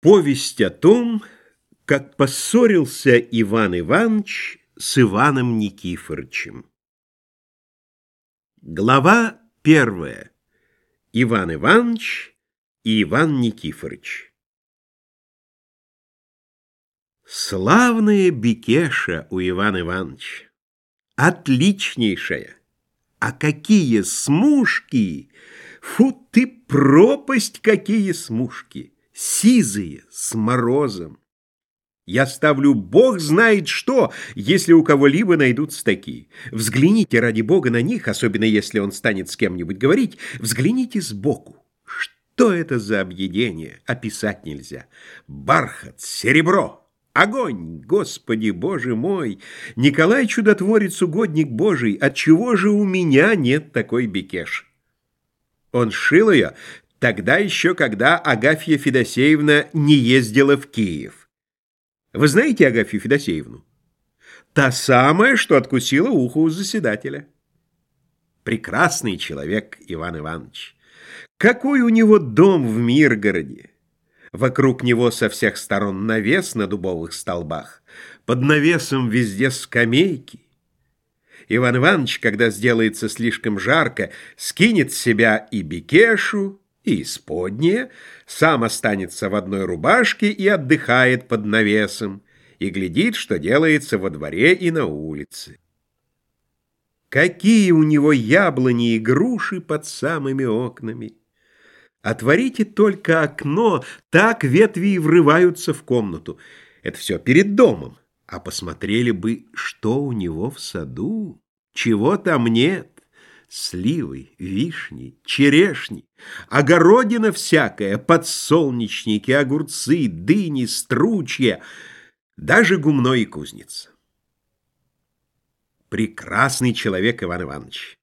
Повесть о том, как поссорился Иван Иванович с Иваном Никифоровичем. Глава первая. Иван Иванович и Иван Никифорович. Славная бикеша у Ивана Ивановича. Отличнейшая. А какие смушки! Фу ты, пропасть, какие смушки! Сизые, с морозом. Я ставлю бог знает что, если у кого-либо найдутся такие. Взгляните ради бога на них, особенно если он станет с кем-нибудь говорить, взгляните сбоку. Что это за объедение? Описать нельзя. Бархат, серебро, огонь, Господи, Боже мой! Николай Чудотворец, угодник Божий, отчего же у меня нет такой бекеш? Он шил ее Тогда еще, когда Агафья Федосеевна не ездила в Киев. Вы знаете Агафью Федосеевну? Та самая, что откусила ухо у заседателя. Прекрасный человек Иван Иванович. Какой у него дом в Миргороде! Вокруг него со всех сторон навес на дубовых столбах. Под навесом везде скамейки. Иван Иванович, когда сделается слишком жарко, скинет с себя и бекешу, и исподнее, сам останется в одной рубашке и отдыхает под навесом, и глядит, что делается во дворе и на улице. Какие у него яблони и груши под самыми окнами! Отворите только окно, так ветви и врываются в комнату. Это все перед домом. А посмотрели бы, что у него в саду, чего там нет сливы, вишни, черешни, огородина всякая, подсолнечники, огурцы, дыни, стручья, даже гумно и кузница. Прекрасный человек Иван Иванович.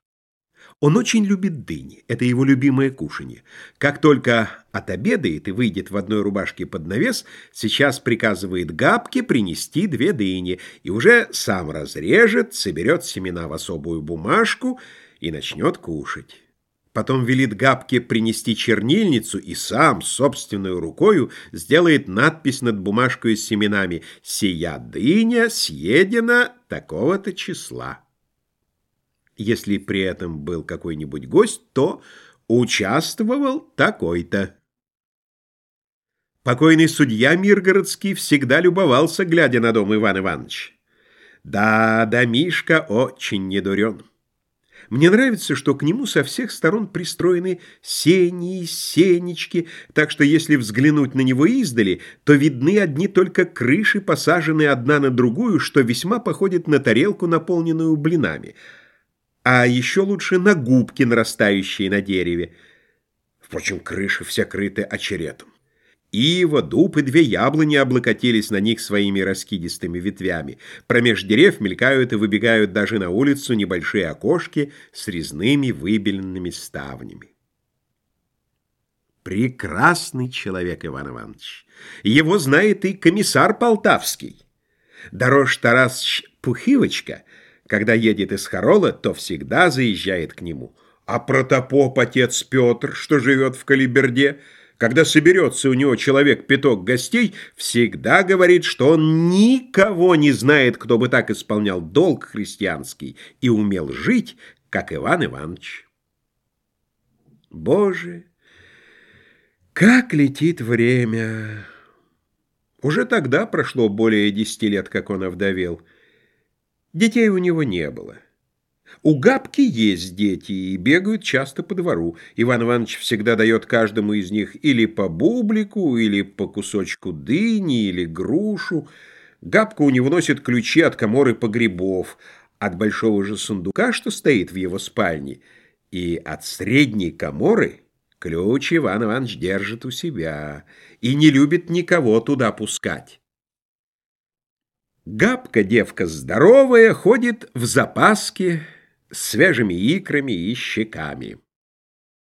Он очень любит дыни, это его любимое кушанье. Как только отобедает и выйдет в одной рубашке под навес, сейчас приказывает Габке принести две дыни и уже сам разрежет, соберет семена в особую бумажку и начнет кушать. Потом велит Габке принести чернильницу и сам, собственной рукою, сделает надпись над бумажкой с семенами «Сия дыня съедена такого-то числа». Если при этом был какой-нибудь гость, то участвовал такой-то. Покойный судья Миргородский всегда любовался, глядя на дом Ивана Ивановича. Да, домишка очень недурен. Мне нравится, что к нему со всех сторон пристроены сени и сенечки, так что если взглянуть на него издали, то видны одни только крыши, посаженные одна на другую, что весьма походит на тарелку, наполненную блинами, а еще лучше на губки, нарастающие на дереве. Впрочем, крыши все крыты очеретом. Ива, дуб и две яблони облокотились на них своими раскидистыми ветвями. Промеж дерев мелькают и выбегают даже на улицу небольшие окошки с резными выбеленными ставнями. Прекрасный человек Иван Иванович. Его знает и комиссар Полтавский. Дорож Тарас Пухивочка, когда едет из Харола, то всегда заезжает к нему. А протопоп отец Петр, что живет в Калиберде, когда соберется у него человек-пяток гостей, всегда говорит, что он никого не знает, кто бы так исполнял долг христианский и умел жить, как Иван Иванович. Боже, как летит время! Уже тогда прошло более десяти лет, как он овдовел. Детей у него не было. У Габки есть дети и бегают часто по двору. Иван Иванович всегда дает каждому из них или по бублику, или по кусочку дыни, или грушу. Габка у него носит ключи от коморы погребов, от большого же сундука, что стоит в его спальне, и от средней коморы ключ Иван Иванович держит у себя и не любит никого туда пускать. Габка, девка здоровая, ходит в запаске, свежими икрами и щеками.